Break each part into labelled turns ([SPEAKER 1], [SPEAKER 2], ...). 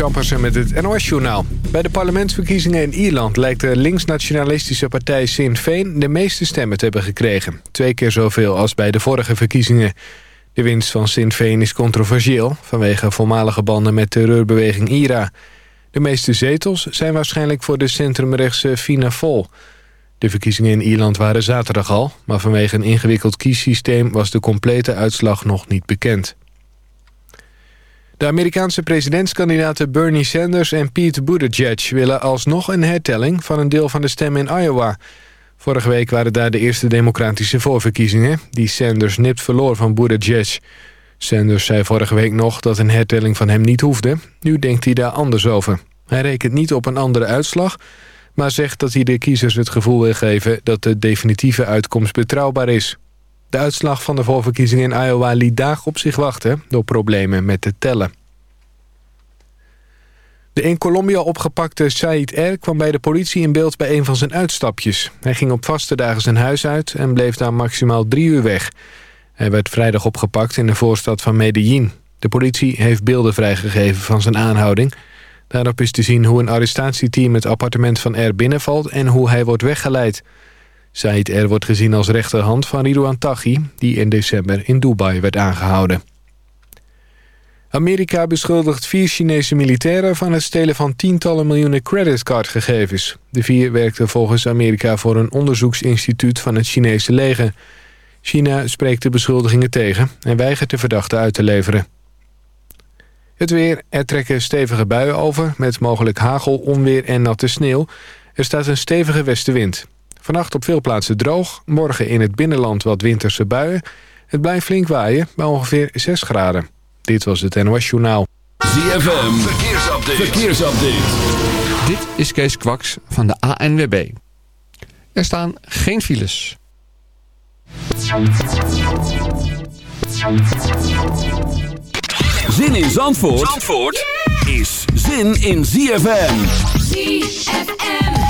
[SPEAKER 1] Marnix Ampersen met het NOS-journaal. Bij de parlementsverkiezingen in Ierland lijkt de linksnationalistische partij Sinn Féin de meeste stemmen te hebben gekregen. Twee keer zoveel als bij de vorige verkiezingen. De winst van Sinn Féin is controversieel vanwege voormalige banden met terreurbeweging IRA. De meeste zetels zijn waarschijnlijk voor de centrumrechtse Fianna Fáil. De verkiezingen in Ierland waren zaterdag al, maar vanwege een ingewikkeld kiessysteem was de complete uitslag nog niet bekend. De Amerikaanse presidentskandidaten Bernie Sanders en Pete Buttigieg... willen alsnog een hertelling van een deel van de stemmen in Iowa. Vorige week waren daar de eerste democratische voorverkiezingen... die Sanders nipt verloor van Buttigieg. Sanders zei vorige week nog dat een hertelling van hem niet hoefde. Nu denkt hij daar anders over. Hij rekent niet op een andere uitslag... maar zegt dat hij de kiezers het gevoel wil geven... dat de definitieve uitkomst betrouwbaar is. De uitslag van de voorverkiezingen in Iowa liet dagen op zich wachten... door problemen met het tellen. De in Colombia opgepakte Said R. kwam bij de politie in beeld bij een van zijn uitstapjes. Hij ging op vaste dagen zijn huis uit en bleef daar maximaal drie uur weg. Hij werd vrijdag opgepakt in de voorstad van Medellin. De politie heeft beelden vrijgegeven van zijn aanhouding. Daarop is te zien hoe een arrestatieteam het appartement van R binnenvalt... en hoe hij wordt weggeleid. Said R. wordt gezien als rechterhand van Ridouan Taghi... die in december in Dubai werd aangehouden. Amerika beschuldigt vier Chinese militairen... van het stelen van tientallen miljoenen creditcardgegevens. De vier werkten volgens Amerika voor een onderzoeksinstituut... van het Chinese leger. China spreekt de beschuldigingen tegen... en weigert de verdachte uit te leveren. Het weer. Er trekken stevige buien over... met mogelijk hagel, onweer en natte sneeuw. Er staat een stevige westenwind. Vannacht op veel plaatsen droog. Morgen in het binnenland wat winterse buien. Het blijft flink waaien bij ongeveer 6 graden. Dit was het NOS Journaal.
[SPEAKER 2] ZFM, verkeersupdate. verkeersupdate.
[SPEAKER 3] Dit is Kees Kwaks van de ANWB. Er staan geen files.
[SPEAKER 2] Zin in Zandvoort, Zandvoort is zin in ZFM. ZFM.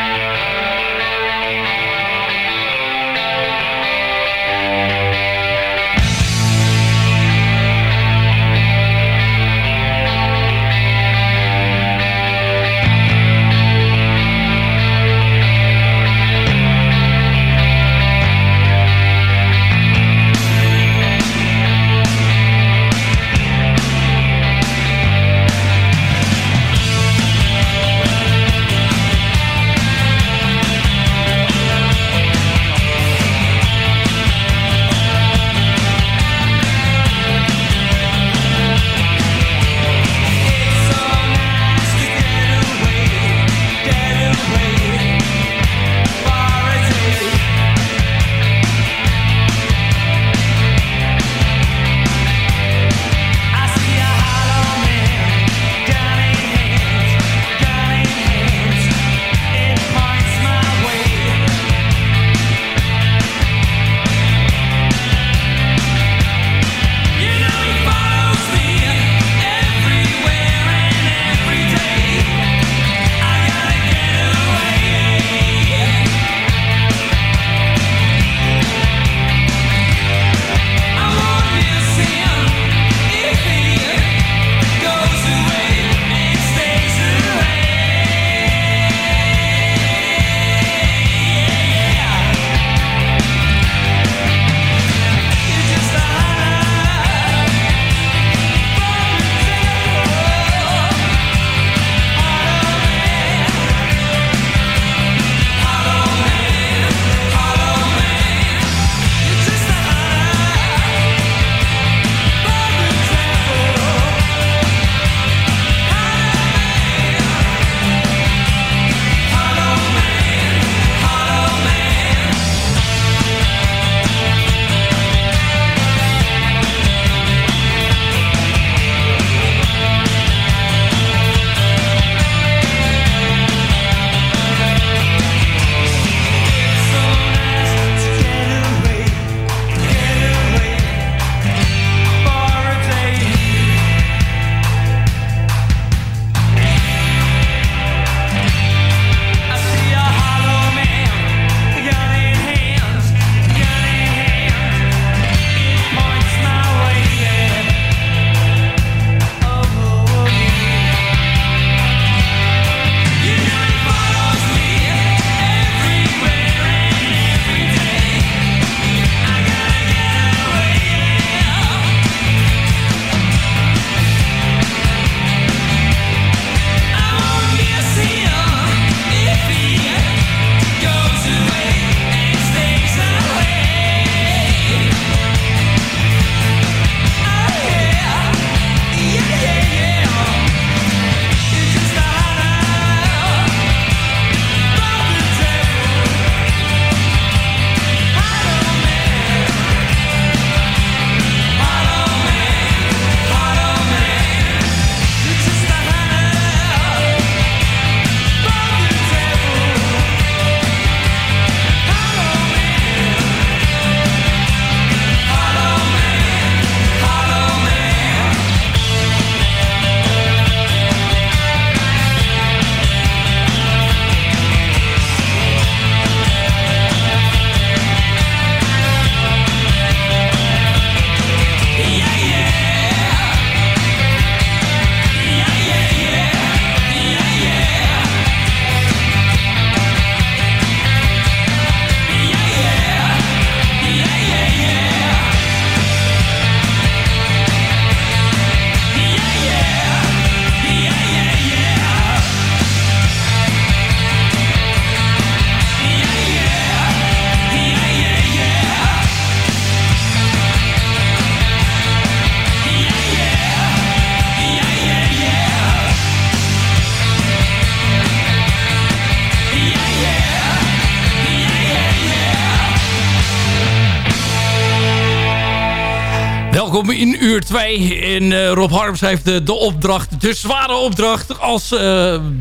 [SPEAKER 4] Uur 2. En Rob Harms heeft de, opdracht, de zware opdracht... als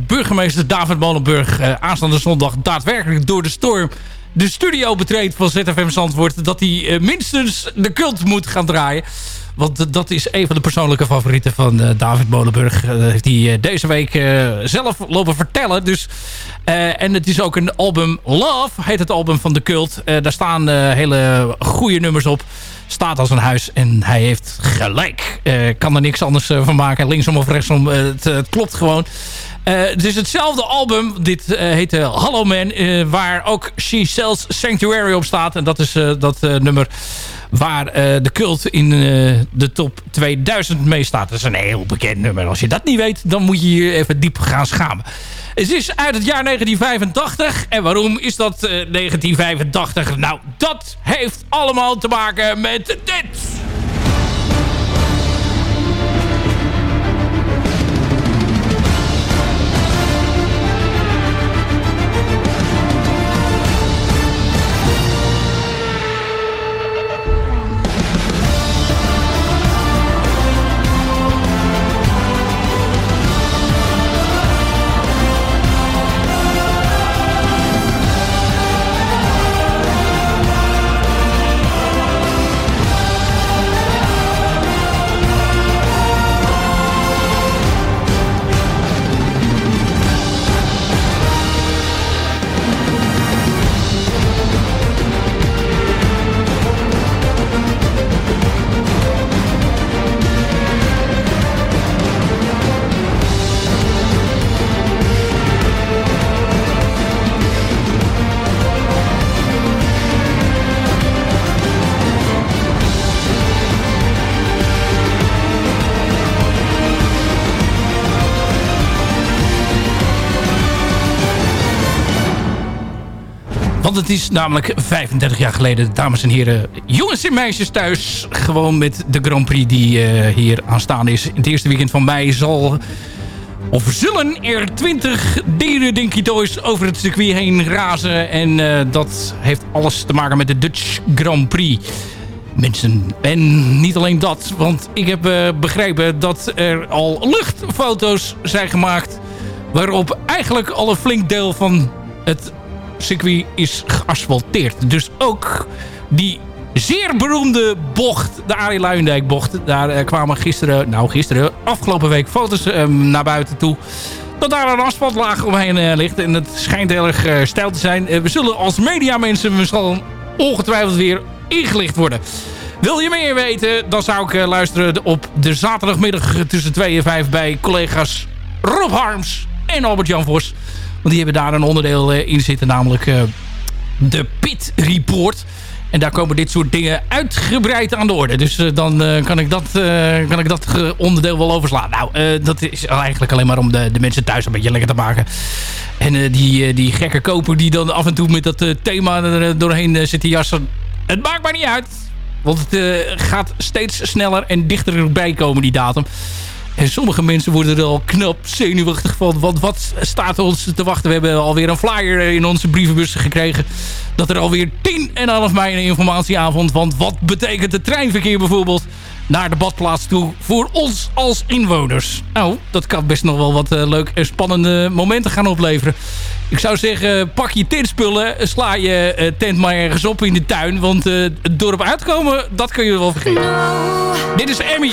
[SPEAKER 4] burgemeester David Molenburg aanstaande zondag daadwerkelijk door de storm... de studio betreedt van ZFM Zandvoort... dat hij minstens de cult moet gaan draaien. Want dat is een van de persoonlijke favorieten van uh, David Molenburg. Uh, deze week uh, zelf lopen vertellen. Dus, en het is ook een album Love, heet het album van de cult. daar staan hele goede nummers op. Staat als een huis en hij heeft gelijk. kan er niks anders van maken. Linksom of rechtsom, het, het klopt gewoon. het is hetzelfde album. Dit heet Hallo Man. waar ook She Sells Sanctuary op staat. En dat is dat nummer waar uh, de cult in uh, de top 2000 mee staat. Dat is een heel bekend nummer. Als je dat niet weet, dan moet je je even diep gaan schamen. Het is uit het jaar 1985. En waarom is dat uh, 1985? Nou, dat heeft allemaal te maken met dit. Want het is namelijk 35 jaar geleden, dames en heren, jongens en meisjes thuis. Gewoon met de Grand Prix die uh, hier aanstaande is. Het eerste weekend van mei zal... Of zullen er 20 dieren Dinky Toys over het circuit heen razen. En uh, dat heeft alles te maken met de Dutch Grand Prix. Mensen, en niet alleen dat, want ik heb uh, begrepen dat er al luchtfoto's zijn gemaakt... waarop eigenlijk al een flink deel van het circuit is geasfalteerd. Dus ook die zeer beroemde bocht, de Arie Luijendijk bocht. Daar uh, kwamen gisteren, nou gisteren, afgelopen week foto's uh, naar buiten toe. Dat daar een asfaltlaag omheen uh, ligt. En het schijnt heel erg uh, stijl te zijn. we zullen als mediamensen misschien ongetwijfeld weer ingelicht worden. Wil je meer weten, dan zou ik luisteren op de zaterdagmiddag tussen 2 en 5 bij collega's Rob Harms en Albert-Jan Vos. Want die hebben daar een onderdeel eh, in zitten, namelijk eh, de Pit Report. En daar komen dit soort dingen uitgebreid aan de orde. Dus uh, dan kan, ik dat, kan ik dat onderdeel wel overslaan. Nou, dat is eigenlijk alleen maar om de, de mensen thuis een beetje lekker te maken. En die, die gekke koper die dan af en toe met dat thema er doorheen zit te jassen. Het maakt maar niet uit. Want het gaat steeds sneller en dichter erbij komen, die datum. En sommige mensen worden er al knap zenuwachtig van. Want wat staat ons te wachten? We hebben alweer een flyer in onze brievenbus gekregen. Dat er alweer 10 en 11 mei een informatieavond. Want wat betekent het treinverkeer bijvoorbeeld naar de badplaats toe voor ons als inwoners? Nou, dat kan best nog wel wat uh, leuk en spannende momenten gaan opleveren. Ik zou zeggen, pak je tentspullen, sla je uh, tent maar ergens op in de tuin. Want uh, het dorp uitkomen, dat kun je wel vergeten. No, Dit is Emmy.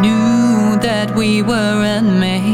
[SPEAKER 4] Knew that we weren't made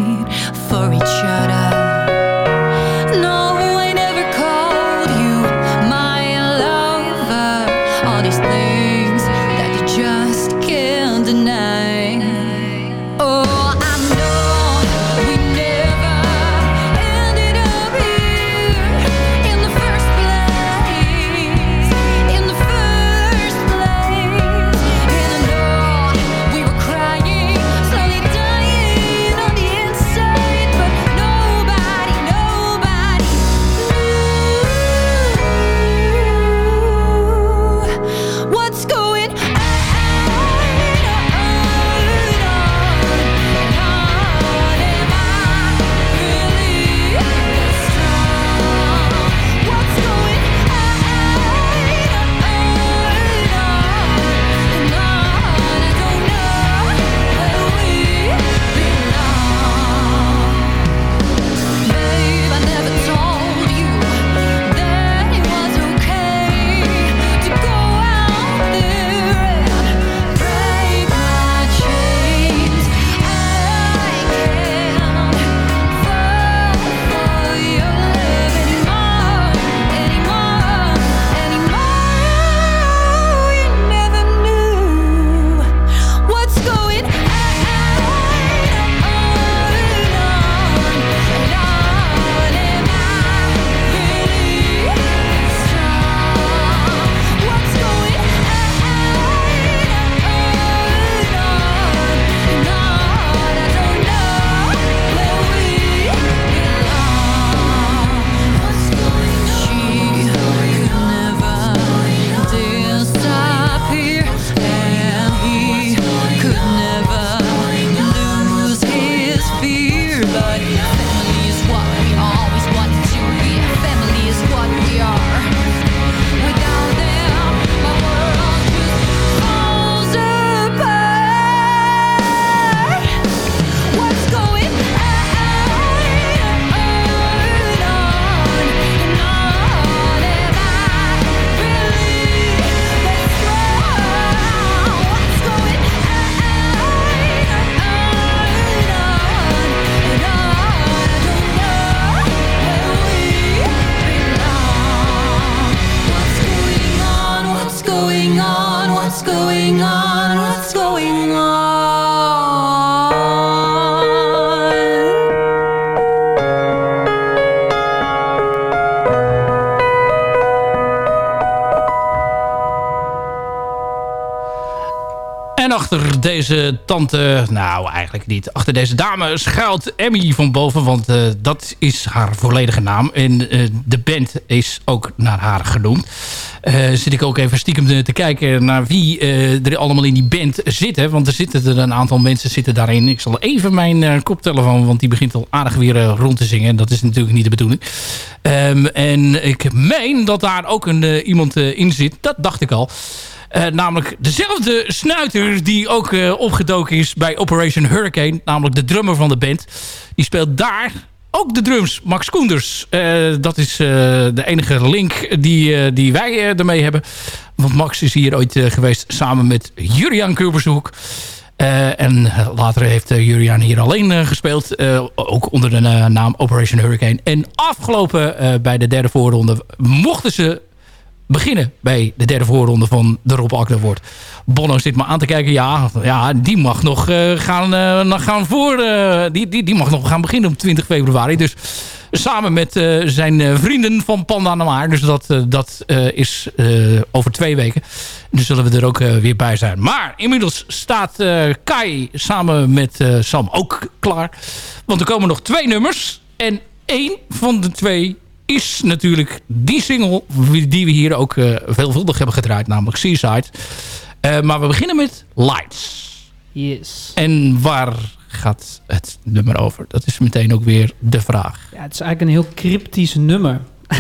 [SPEAKER 4] deze tante... Nou, eigenlijk niet. Achter deze dame schuilt Emmy van boven. Want uh, dat is haar volledige naam. En uh, de band is ook naar haar genoemd. Uh, zit ik ook even stiekem te kijken naar wie er allemaal in die band zitten. Want er zitten er een aantal mensen zitten daarin. Ik zal even mijn koptelefoon... want die begint al aardig weer rond te zingen. Dat is natuurlijk niet de bedoeling. Um, en ik meen dat daar ook een, iemand in zit. Dat dacht ik al. Uh, namelijk dezelfde snuiter die ook uh, opgedoken is bij Operation Hurricane. Namelijk de drummer van de band. Die speelt daar ook de drums. Max Koenders. Uh, dat is de enige link die, die wij ermee hebben. Want Max is hier ooit geweest samen met Juriaan Kurbershoek. en later heeft Juriaan hier alleen gespeeld. ook onder de naam Operation Hurricane. En afgelopen bij de derde voorronde mochten ze beginnen bij de derde voorronde van de Rob Akda wordt. Zit me aan te kijken. Ja, ja die mag nog uh, gaan, uh, gaan voor. Uh, die, die, die mag nog gaan beginnen op 20 februari. Dus samen met zijn vrienden van Panda naar Dus dat, dat is over twee weken. Dus zullen we er ook weer bij zijn. Maar inmiddels staat Kai samen met Sam ook klaar. Want er komen nog twee nummers. En één van de twee is natuurlijk die single die we hier ook uh, veelvuldig hebben gedraaid, namelijk Seaside. Uh, maar we beginnen met Lights.
[SPEAKER 5] Yes.
[SPEAKER 4] En waar gaat het nummer over? Dat is meteen ook weer de vraag.
[SPEAKER 5] Ja, het is eigenlijk een heel cryptisch nummer.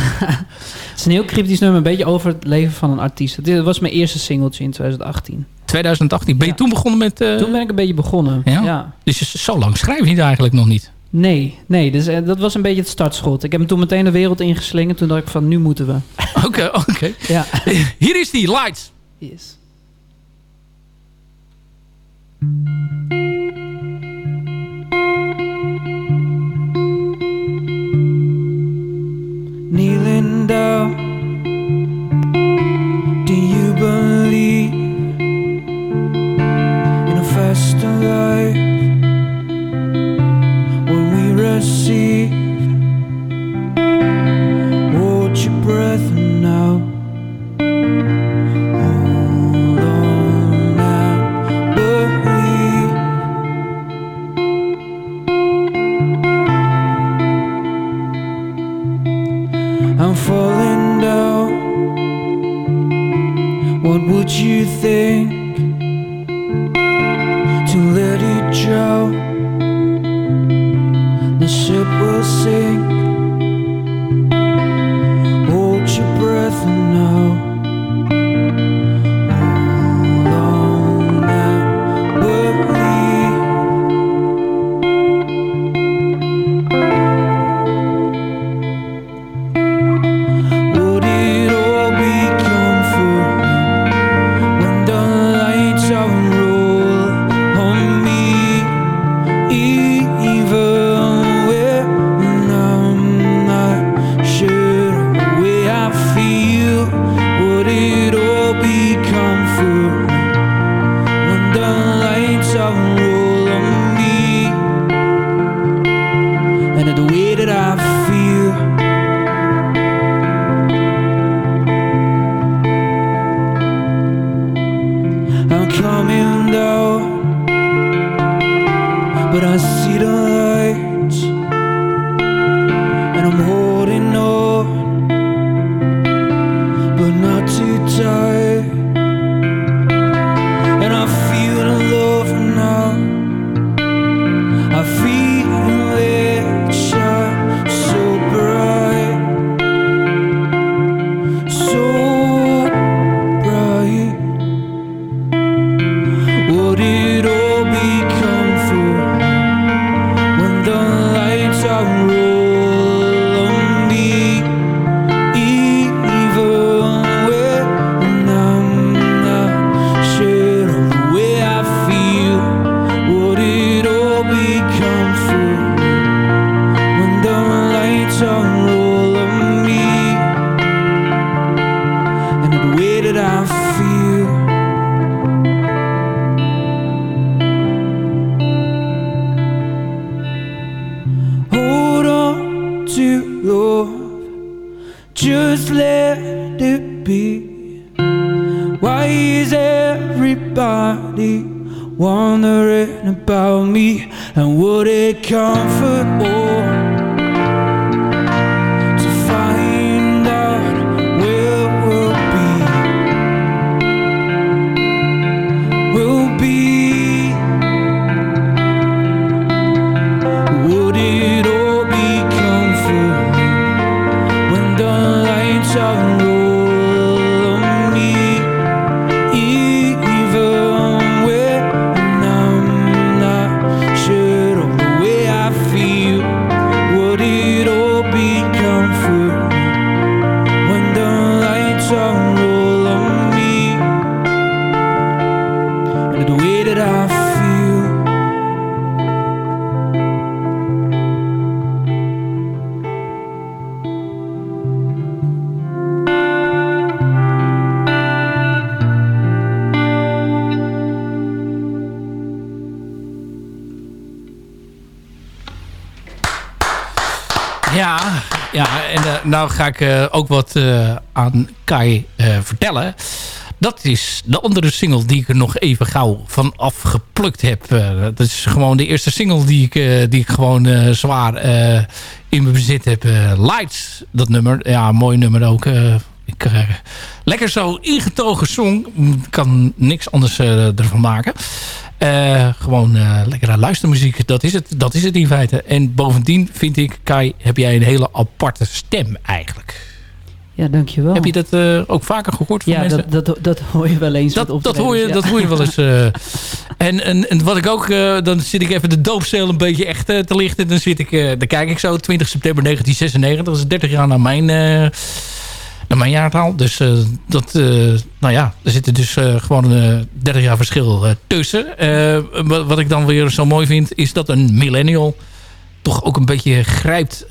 [SPEAKER 5] het is een heel cryptisch nummer, een beetje over het leven van een artiest. Dit was mijn eerste singeltje in 2018.
[SPEAKER 4] 2018. Ben je toen begonnen met... Uh...
[SPEAKER 5] Toen ben ik een beetje begonnen, ja. ja.
[SPEAKER 4] Dus zo lang schrijf je eigenlijk nog niet?
[SPEAKER 5] Nee, nee dus, uh, dat was een beetje het startschot. Ik heb hem toen meteen de wereld ingeslingerd. Toen dacht ik van, nu moeten we.
[SPEAKER 4] Oké, oké. Okay.
[SPEAKER 5] Ja.
[SPEAKER 4] Hier is die, Lights.
[SPEAKER 5] Yes. Kneeling down Do you believe In a faster life
[SPEAKER 4] never know. Aan Kai uh, vertellen. Dat is de andere single die ik er nog even gauw van afgeplukt heb. dat is gewoon de eerste single die ik, die ik gewoon zwaar in mijn bezit heb. Lights, dat nummer. Ja, mooi nummer ook. ik, lekker zo ingetogen song. kan niks anders ervan maken. Gewoon uh, lekkere luistermuziek, dat is, het, dat is het in feite. En bovendien vind ik, Kai, heb jij een hele aparte stem eigenlijk.
[SPEAKER 5] Ja, dankjewel.
[SPEAKER 4] Heb je dat uh, ook vaker gehoord van
[SPEAKER 5] ja,
[SPEAKER 4] mensen?
[SPEAKER 5] Ja, dat, dat, dat hoor je wel eens.
[SPEAKER 4] Dat, dat, hoor, je, ja. dat hoor je wel eens. en, en, en wat ik ook, dan zit ik even de doopcel een beetje echt te lichten. Dan, zit ik, dan kijk ik zo, 20 september 1996, dat is 30 jaar na mijn naar mijn jaartaal. Dus dat, nou ja, er zitten dus gewoon een 30 jaar verschil tussen. wat ik dan weer zo mooi vind, is dat een millennial toch ook een beetje grijpt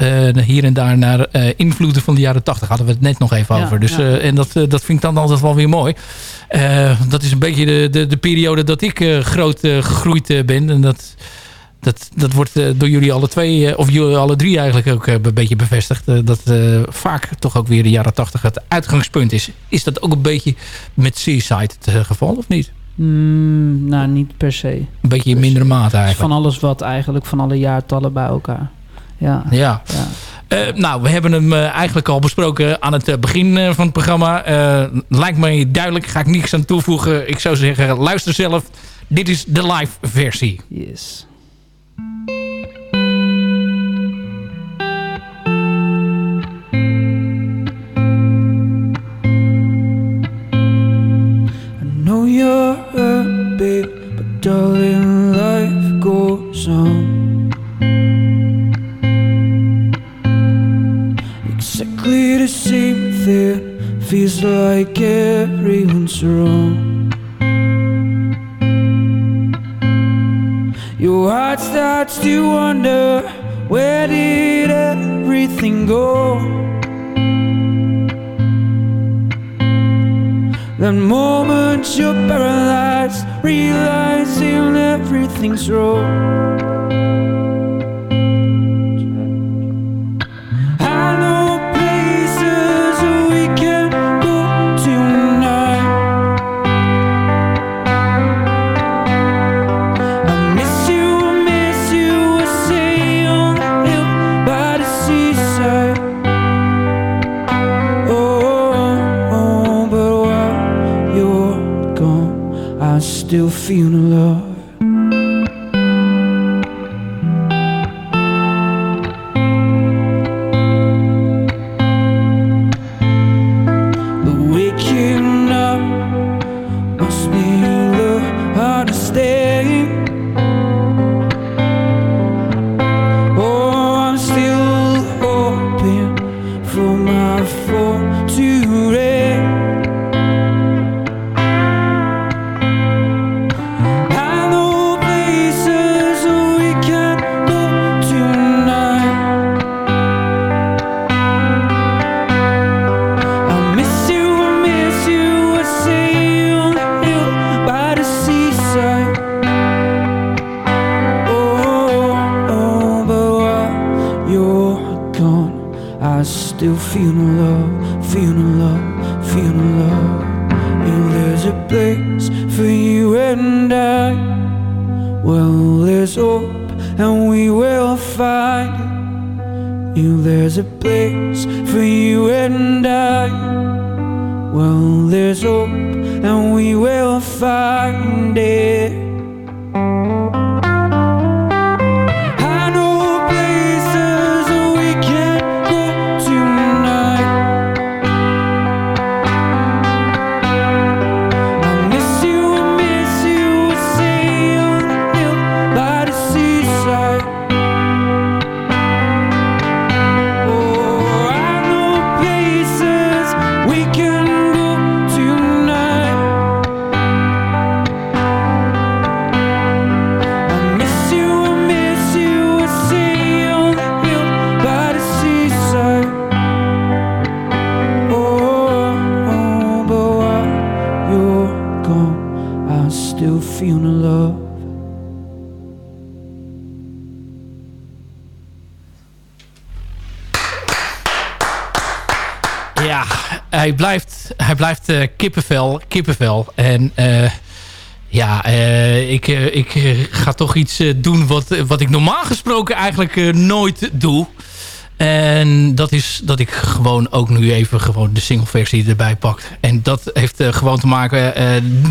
[SPEAKER 4] hier en daar naar invloeden van de jaren 80. Hadden we het net nog even ja, over. Dus, ja. en dat, dat vind ik dan altijd wel weer mooi. dat is een beetje de, de, de periode dat ik groot gegroeid ben. En dat dat, dat wordt door jullie alle twee, of jullie alle drie eigenlijk ook een beetje bevestigd. dat vaak toch ook weer de jaren tachtig het uitgangspunt is. Is dat ook een beetje met Seaside het geval of niet?
[SPEAKER 5] Mm, nou, niet per se. Een
[SPEAKER 4] beetje in mindere mate eigenlijk.
[SPEAKER 5] Van alles wat eigenlijk, van alle jaartallen bij elkaar. Ja.
[SPEAKER 4] ja. ja. nou, we hebben hem eigenlijk al besproken aan het begin van het programma. lijkt mij duidelijk, ga ik niks aan toevoegen. Ik zou zeggen, luister zelf. Dit is de live versie.
[SPEAKER 5] Yes. know you're babe, but darling, life goes on. Exactly the same thing, feels like everyone's wrong. Your heart starts to wonder where did everything go? That moment you're paralyzed, realizing everything's wrong. Place for you and I Well, there's hope, and we will find it. You, there's a place for you and I. Well, there's hope, and we will find it.
[SPEAKER 4] Hij blijft, hij blijft uh, kippenvel, kippenvel. En uh, ja, uh, ik, ik ga toch iets doen wat, wat ik normaal gesproken eigenlijk nooit doe. En dat is dat ik gewoon ook nu even gewoon de single versie erbij pak. En dat heeft gewoon te maken...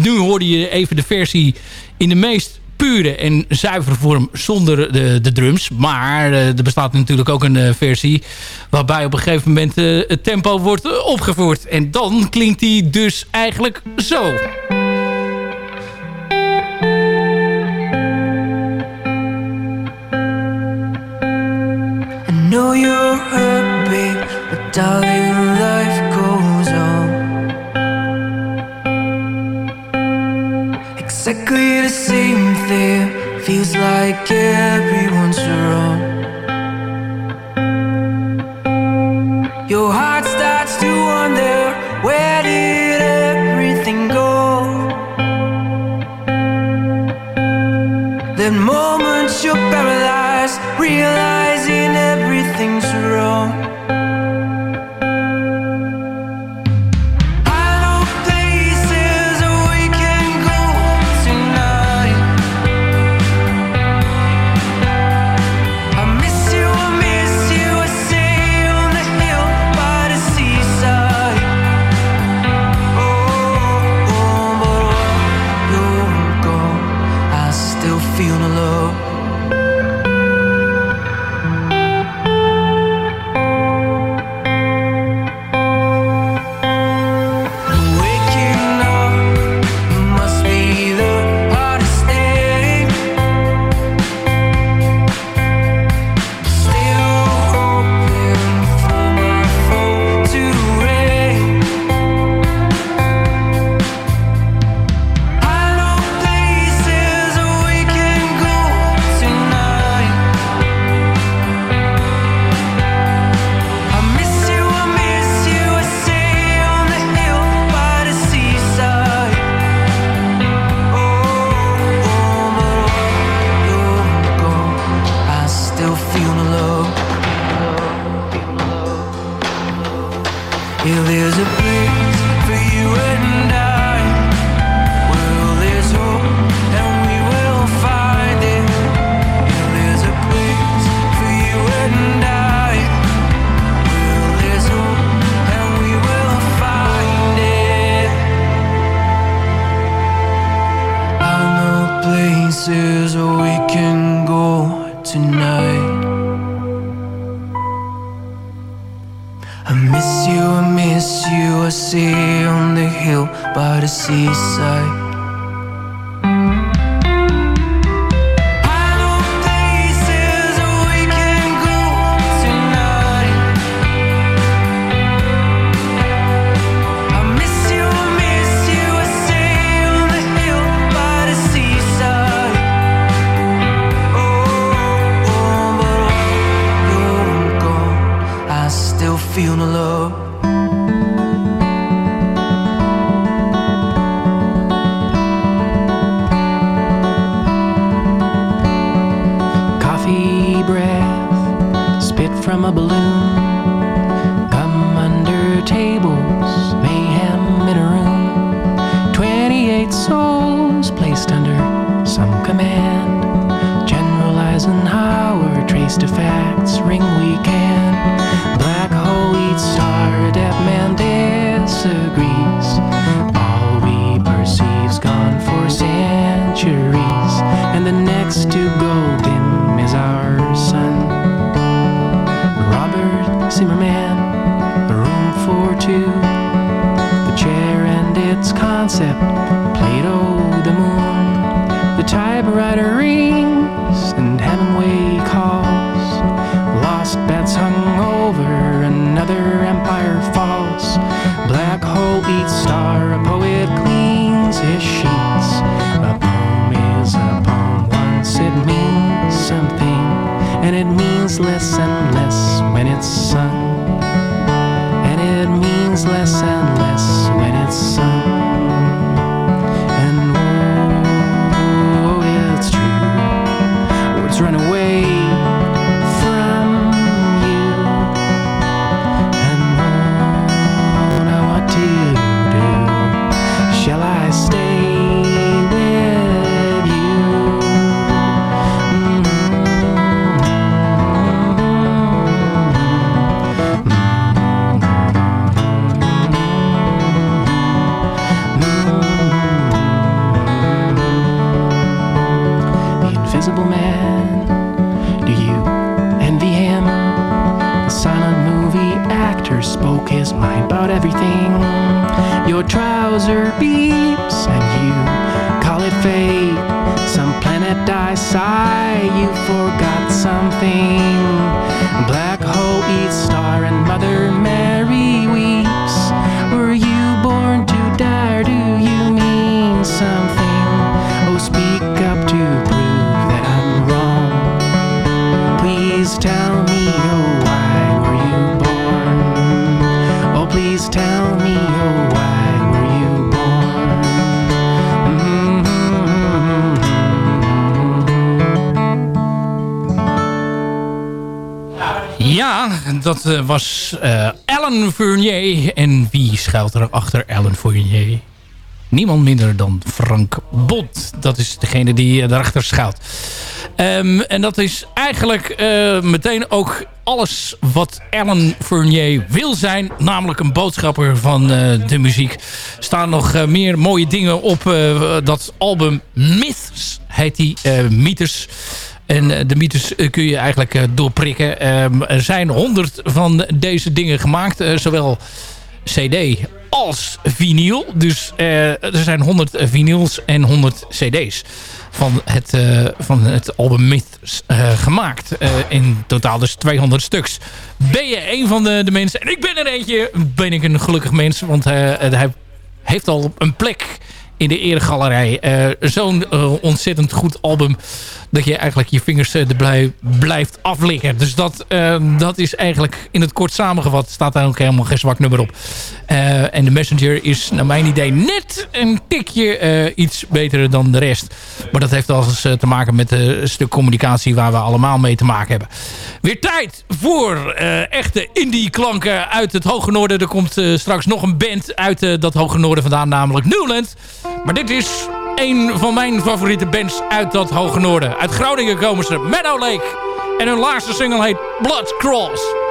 [SPEAKER 4] nu hoorde je even de versie in de meest pure en zuivere vorm zonder de, de drums. Maar uh, er bestaat natuurlijk ook een uh, versie waarbij op een gegeven moment uh, het tempo wordt opgevoerd. En dan klinkt die dus eigenlijk zo. I know you're hurt, babe, but darling, Exactly the same thing feels like everyone's wrong.
[SPEAKER 6] a
[SPEAKER 7] place for you and I. sea on the hill by the
[SPEAKER 6] seaside. Was eh Ellen Fournier. En wie schuilt er achter Ellen Fournier? Niemand minder dan Frank Bot. Dat is degene die eh, daarachter schuilt. Ehm, en dat is eigenlijk eh, meteen ook alles wat Ellen Fournier wil zijn. Namelijk een boodschapper van de muziek. Staan nog meer mooie dingen op dat album Myths. Heet die Mythes. En eh, de mythes eh, kun je eigenlijk eh, doorprikken. Ehm, er zijn honderd van deze dingen gemaakt. zowel cd als vinyl. Dus er zijn 100 vinyls en 100 cd's van het, van het album Myths gemaakt. In totaal dus 200 stuks. Ben je een van de, de mensen, en ik ben er eentje, ben ik een gelukkig mens. Want hij heeft al een plek in de eregalerij. Zo'n ontzettend goed album dat je eigenlijk je vingers eh, erbij blijft aflikken. Dus dat, eh, dat is eigenlijk in het kort samengevat. Staat daar ook helemaal geen zwak nummer op. Eh, en de Messenger is naar mijn idee net een tikje eh, iets beter dan de rest. Maar dat heeft alles te maken met een stuk communicatie waar we allemaal mee te maken hebben. Weer tijd voor echte indie klanken uit het Hoge Noorden. Er komt straks nog een band uit dat Hoge Noorden vandaan, namelijk Newland. Maar dit is een van mijn favoriete bands uit dat Hoge Noorden. Uit Groningen komen ze, Meadow Lake. En hun laatste single heet Blood Cross.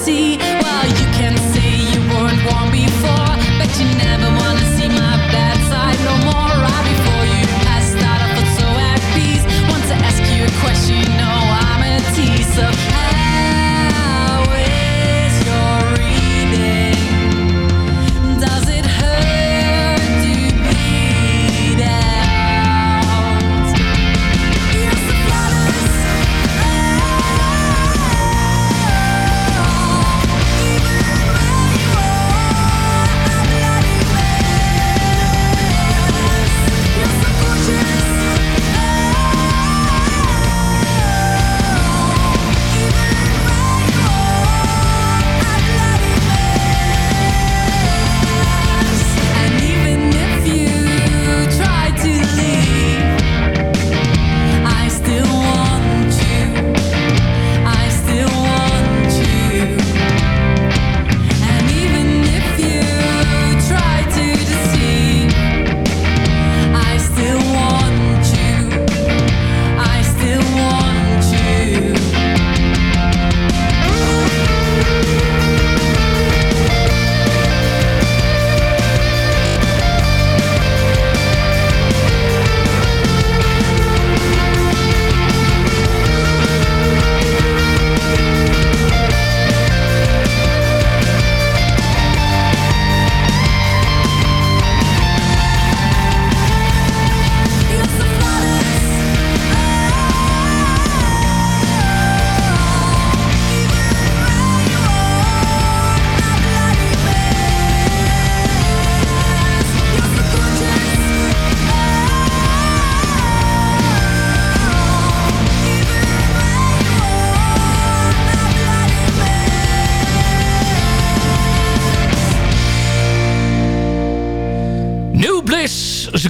[SPEAKER 8] see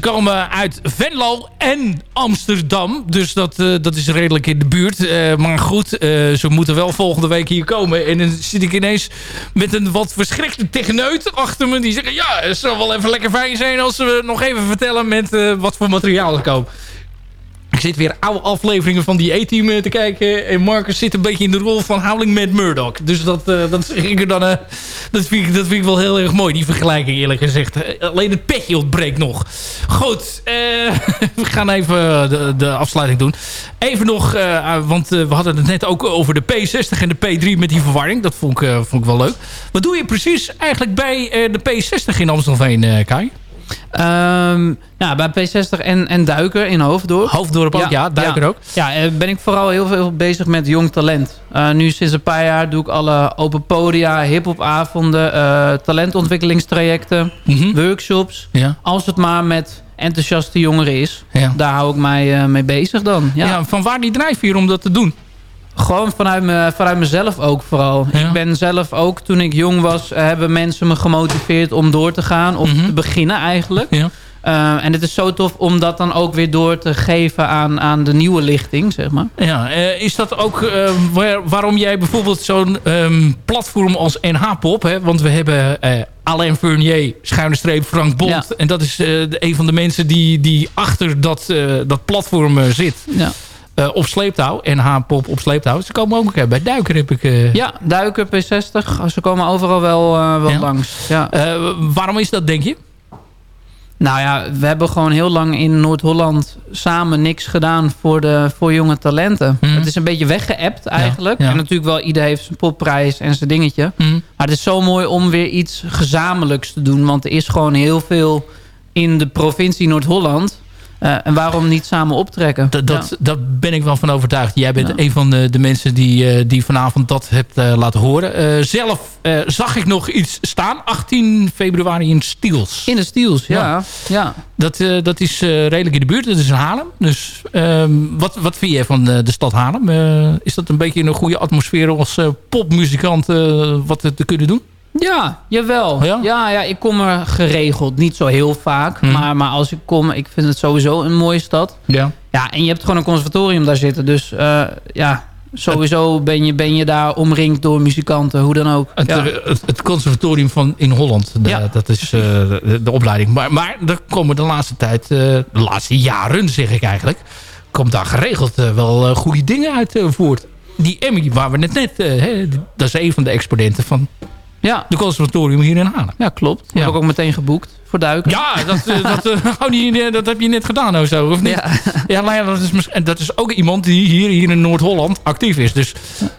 [SPEAKER 4] komen uit Venlo en Amsterdam. Dus dat, eh, dat is redelijk in de buurt. Eh, maar goed, eh, ze moeten wel volgende week hier komen. En dan zit ik ineens met een wat verschrikte techneut achter me. Die zeggen, ja, het zou wel even lekker fijn zijn... als we nog even vertellen met wat voor materiaal er komen. Ik zit weer oude afleveringen van die A-team eh, te kijken. En Marcus zit een beetje in de rol van Howling met Murdoch. Dus dat, uh, dat, zeg ik er dan, uh, dat, vind ik, dat vind ik wel heel erg mooi, die vergelijking eerlijk gezegd. alleen het petje ontbreekt nog. Goed, we gaan even de, de, afsluiting doen. Even nog, want we hadden het net ook over de P60 en de P3 met die verwarring. Dat vond ik, vond ik wel leuk. Wat doe je precies eigenlijk bij de P60 in Amstelveen, Kai?
[SPEAKER 9] Um, ja, bij P60 en, en Duiker in Hoofddorp.
[SPEAKER 4] Hoofddorp ook, ja. Duiker ook.
[SPEAKER 9] Ja, eh, ben ik vooral heel veel bezig met jong talent. Uh, nu sinds een paar jaar doe ik alle open podia, hiphopavonden, uh, talentontwikkelingstrajecten, mm -hmm. workshops. Ja. Als het maar met enthousiaste jongeren is. Ja. Daar hou ik mij mee bezig dan. Ja.
[SPEAKER 4] ja, van waar die drijfveer om dat te doen?
[SPEAKER 9] Gewoon vanuit, me, vanuit mezelf ook vooral. Ik ben zelf ook, toen ik jong was... Eh, hebben mensen me gemotiveerd om door te gaan. Of mhm. te beginnen eigenlijk. Ja. Uh, en het is zo tof om dat dan ook weer door te geven aan, aan de nieuwe lichting, zeg maar.
[SPEAKER 4] Ja, uh, is dat ook uh, waar, waarom jij bijvoorbeeld zo'n um, platform als NH-pop... want we hebben Alain Fournier, schuine streep Frank Bond... Ja. en dat is de, een van de mensen die, die achter dat, dat platform zit... Ja. Uh, op sleeptouw. En H-pop op sleeptouw. Ze komen ook bij Duiker heb ik... Uh...
[SPEAKER 9] Ja, Duiker P60. Ze komen overal wel, wel ja. langs. Ja.
[SPEAKER 4] waarom is dat, denk je?
[SPEAKER 9] Nou ja, we hebben gewoon heel lang in Noord-Holland samen niks gedaan voor, de, voor jonge talenten. Mm. Het is een beetje weggeëpt eigenlijk. Ja, ja. En natuurlijk wel, ieder heeft zijn popprijs en zijn dingetje. Mm. Maar het is zo mooi om weer iets gezamenlijks te doen. Want er is gewoon heel veel in de provincie Noord-Holland en waarom niet samen optrekken?
[SPEAKER 4] Dat, dat, ja. ben ik wel van overtuigd. Jij bent ja. een van de, de mensen die, uh, die vanavond dat hebt uh, laten horen. zelf zag ik nog iets staan. 18 februari in Stiels.
[SPEAKER 9] In de Stiels, ja. ja. ja.
[SPEAKER 4] Dat, dat is redelijk in de buurt. Dat is in Haarlem. Dus um, wat, wat vind je van de, de stad Haarlem? is dat een beetje een goede atmosfeer als popmuzikant wat te kunnen doen?
[SPEAKER 9] Ja, jawel. Ja? ja? Ja, ik kom er geregeld. Niet zo heel vaak. Mm. Maar, maar als ik kom, ik vind het sowieso een mooie stad. Ja. Ja, en je hebt gewoon een conservatorium daar zitten. Dus uh, ja, sowieso ben je, ben je daar omringd door muzikanten. Hoe dan ook.
[SPEAKER 4] Het,
[SPEAKER 9] ja.
[SPEAKER 4] het, het conservatorium van in Holland. De, ja. Dat is uh, de, de, opleiding. Maar, maar er komen de laatste tijd, uh, de laatste jaren zeg ik eigenlijk... komt daar geregeld wel goede dingen uit voort. Die Emmy, waar we net net... Hè, dat is een van de exponenten van ja. de conservatorium hier in Haarlem.
[SPEAKER 9] Ja, klopt. Ja. Heb ik ook meteen geboekt voor duiken.
[SPEAKER 4] Ja, dat, dat, oh, die, dat heb je net gedaan of zo, of niet? Ja, ja nou dat, is, dat is ook iemand die hier, hier in Noord-Holland actief is. Dus,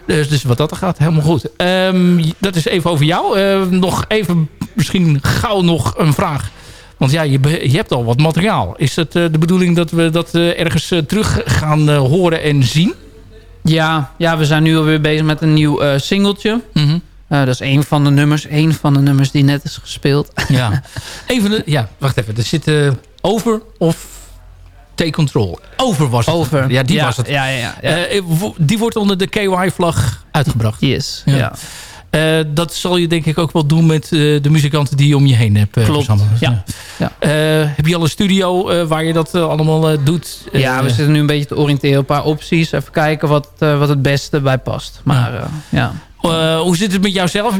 [SPEAKER 4] dus, dus, wat dat gaat, helemaal goed. Um, dat is even over jou. Uh, nog even, misschien gauw nog een vraag. Want ja, je, je hebt al wat materiaal. Is het uh, de bedoeling dat we dat uh, ergens terug gaan horen en zien?
[SPEAKER 9] Ja, ja, we zijn nu alweer bezig met een nieuw singeltje. Mm -hmm. Uh, dat is een van de nummers. Een van de nummers die net is gespeeld.
[SPEAKER 4] Ja, even de, ja wacht even. Er zit uh, over of Take Control. Over was het.
[SPEAKER 9] Over.
[SPEAKER 4] Ja, die
[SPEAKER 9] ja,
[SPEAKER 4] was het.
[SPEAKER 9] Ja, ja, ja.
[SPEAKER 4] Uh, die wordt onder de KY-vlag uitgebracht.
[SPEAKER 9] Yes, ja. ja.
[SPEAKER 4] Uh, dat zal je denk ik ook wel doen met uh, de muzikanten die je om je heen hebt. Uh,
[SPEAKER 9] Klopt, ja. ja.
[SPEAKER 4] heb je al een studio waar je dat allemaal doet?
[SPEAKER 9] ja, we zitten nu een beetje te oriënteren. Een paar opties. Even kijken wat, wat het beste bij past. Maar ja.
[SPEAKER 4] Uh, hoe zit het met jouzelf?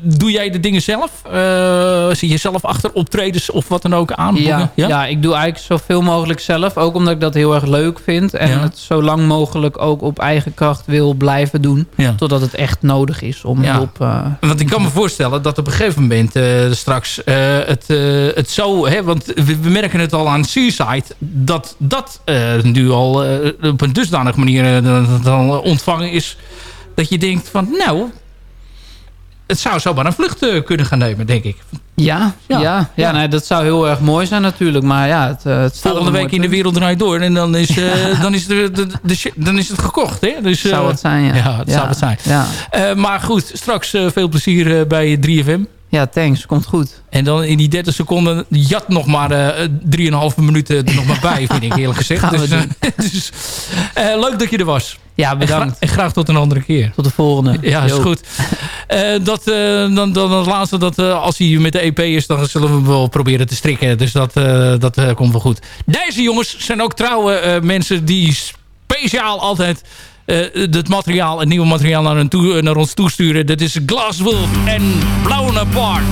[SPEAKER 4] Doe jij de dingen zelf? Uh, zie je zelf achter optredens of wat dan ook aan?
[SPEAKER 9] Ja, ja? ja, ik doe eigenlijk zoveel mogelijk zelf. Ook omdat ik dat heel erg leuk vind. En ja. het zo lang mogelijk ook op eigen kracht wil blijven doen. Ja. Totdat het echt nodig is om op... Uh,
[SPEAKER 4] want ik kan me voorstellen dat op een gegeven moment straks het, het zo... Hè, want we, we, merken het al aan Seaside. Dat dat nu al op een dusdanige manier dan ontvangen is dat je denkt van, nou, het zou zomaar een vlucht uh, kunnen gaan nemen, denk ik.
[SPEAKER 9] Ja, ja, ja, ja. Nee, dat zou heel erg mooi zijn natuurlijk. Maar ja, het, uh, het
[SPEAKER 4] Volgende week in de wereld draait door en dan is, uh, dan is, de, de, de, dan is het gekocht. Hè? Dus,
[SPEAKER 9] zou het zijn, ja.
[SPEAKER 4] Ja, het zou het zijn. Ja. maar goed, straks veel plezier bij 3FM.
[SPEAKER 9] Ja, thanks. Komt goed.
[SPEAKER 4] En dan in die 30 seconden jat nog maar uh, 3,5 minuten er nog maar bij, vind ik eerlijk gezegd. Dus, dus leuk dat je er was.
[SPEAKER 5] Ja, bedankt.
[SPEAKER 4] En, graag tot een andere keer.
[SPEAKER 5] Tot de volgende.
[SPEAKER 4] Ja, is goed. dat, dan, dan het laatste, dat, als hij met de EP is... dan zullen we hem wel proberen te strikken. Dus dat, dat komt wel goed. Deze jongens zijn ook trouwe mensen... die speciaal altijd het materiaal, het nieuwe materiaal naar, een toe, naar ons toesturen. Dat is Glasswolf en Blown Apart.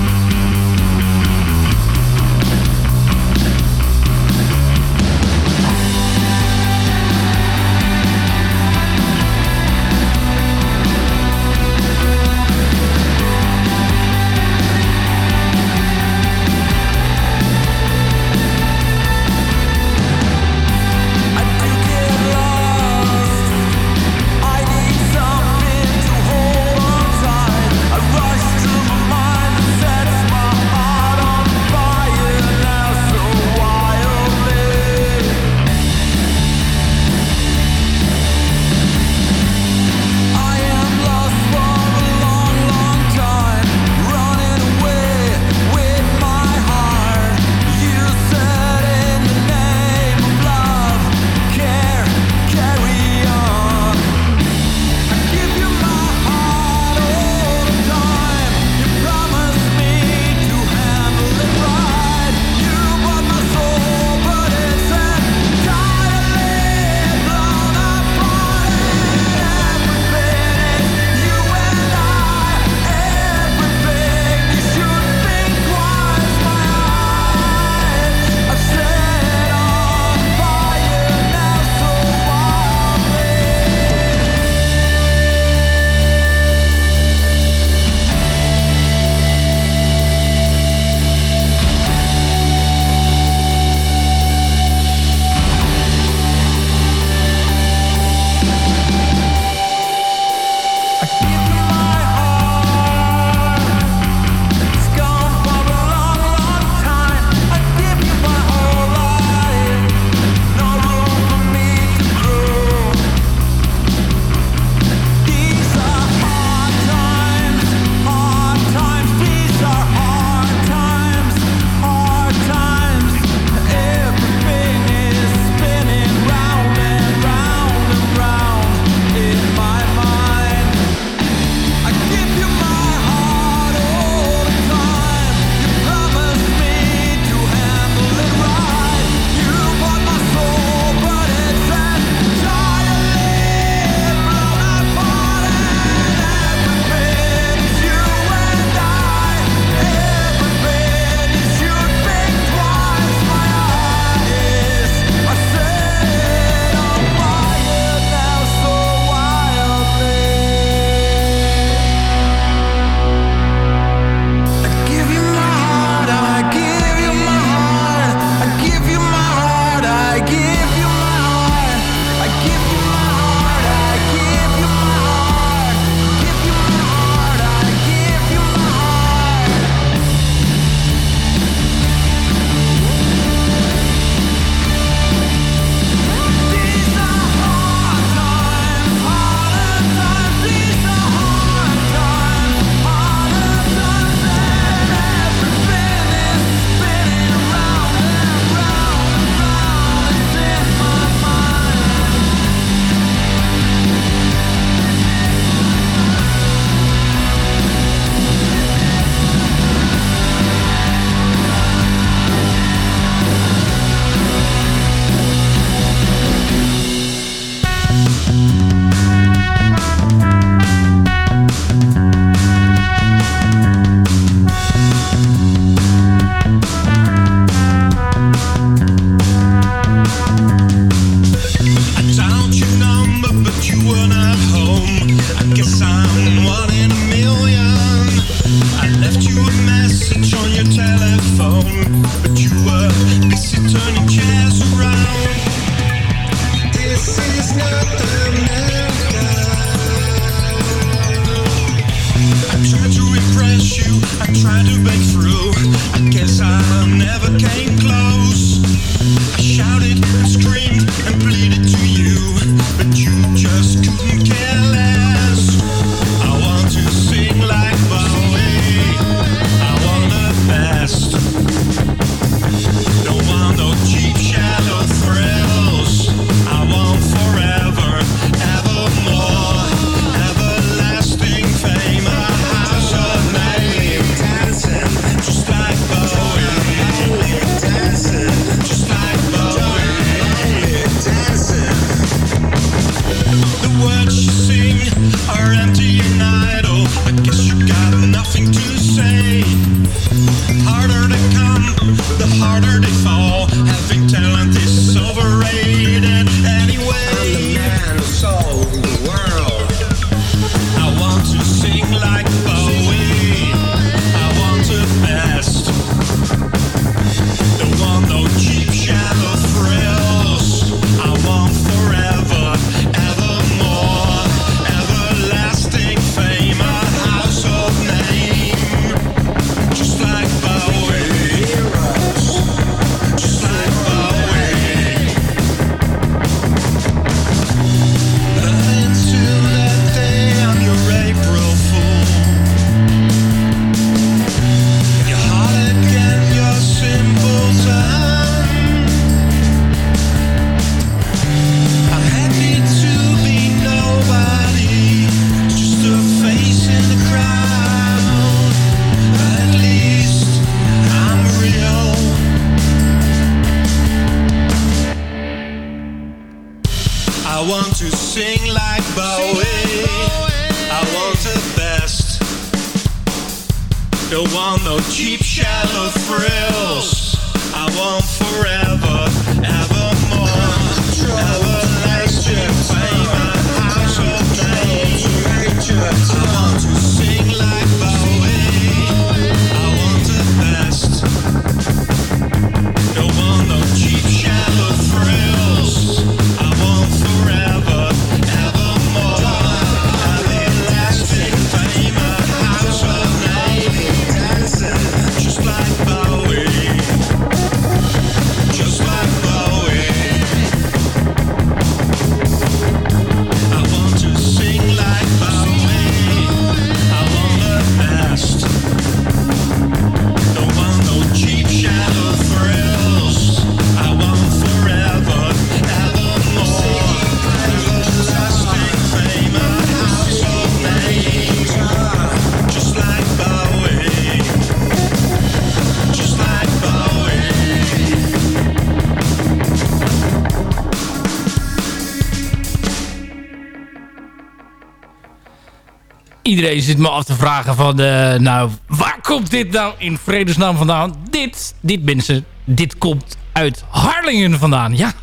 [SPEAKER 4] Iedereen zit me af te vragen van... eh, nou, waar komt dit nou in vredesnaam vandaan? Dit, dit mensen, dit komt uit Harlingen vandaan. Ja,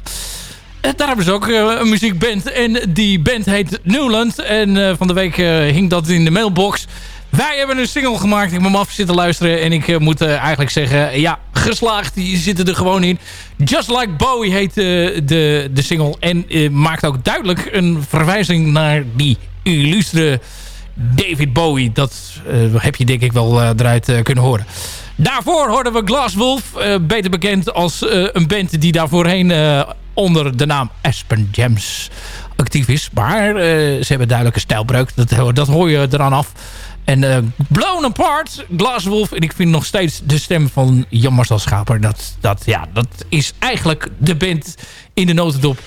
[SPEAKER 4] Eh, daar hebben ze ook eh, een muziekband. En die band heet Newland. En van de week hing dat in de mailbox. Wij hebben een single gemaakt. Ik heb hem af zitten luisteren. En ik moet eigenlijk zeggen... Ja, geslaagd. Die zitten er gewoon in. Just Like Bowie heet de, de single. En maakt ook duidelijk een verwijzing naar die illustre David Bowie. Dat eh, heb je denk ik wel eh, eruit eh, kunnen horen. Daarvoor hoorden we Glasswolf. beter bekend als een band die daarvoorheen onder de naam Aspen Gems actief is. Maar ze hebben duidelijk een stijlbreuk. Dat, dat hoor je eraan af. En Blown Apart, Glasswolf. En ik vind nog steeds de stem van Jan Marcel Schaper. Dat, dat, ja, dat is eigenlijk de band in de notendop.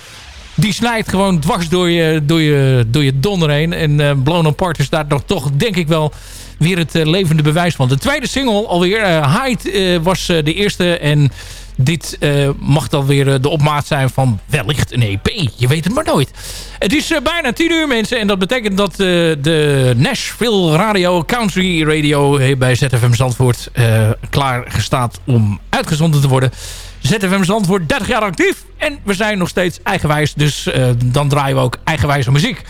[SPEAKER 4] Die snijdt gewoon dwars door je, door je, door je donder heen. En eh, Blown Apart is daar nog toch, denk ik wel, weer het eh, levende bewijs van. De tweede single alweer. eh, was de eerste. En dit mag dan weer de opmaat zijn van wellicht een EP. Je weet het maar nooit. Het is bijna 10 uur mensen. En dat betekent dat de Nashville Radio, Country Radio bij ZFM Zandvoort klaar staat om uitgezonden te worden. ZFM Zandvoort 30 jaar actief. En we zijn nog steeds eigenwijs. Dus eh, dan draaien we ook eigenwijze muziek.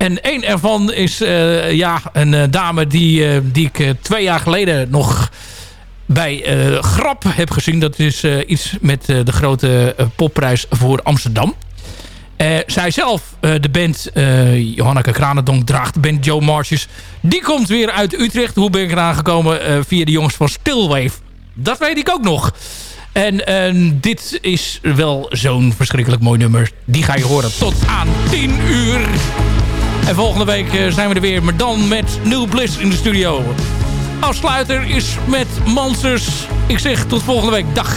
[SPEAKER 4] En één ervan is eh, ja, een eh, dame die, die ik twee jaar geleden nog bij Grap heb gezien. Dat is iets met de grote popprijs voor Amsterdam. Eh, zij zelf, de band eh Johanneke Kranendonk draagt de band Joe Marshes. Die komt weer uit Utrecht. Hoe ben ik eraan gekomen? Via de jongens van Stillwave. Dat weet ik ook nog. En dit is wel zo'n verschrikkelijk mooi nummer. Die ga je horen tot aan 10 uur. En volgende week eh, zijn we er weer. Maar dan met New Bliss in de studio. Afsluiter is met Mansers. Ik zeg tot volgende week. Dag.